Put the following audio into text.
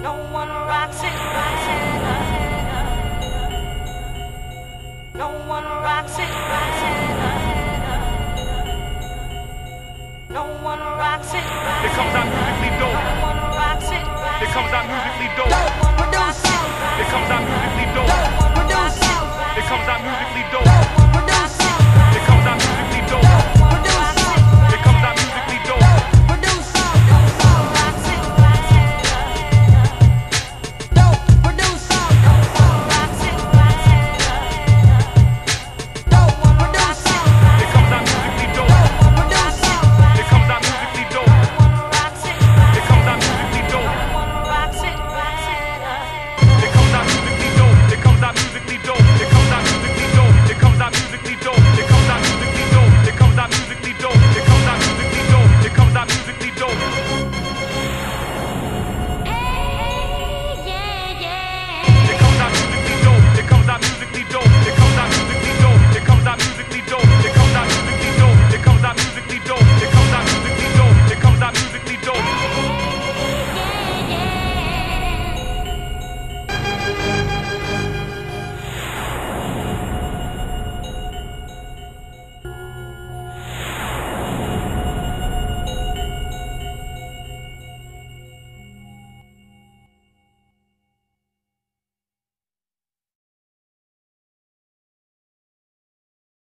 No one rocks it. Rocks. No one rocks it. Rocks. No one rocks it. Rocks it comes out.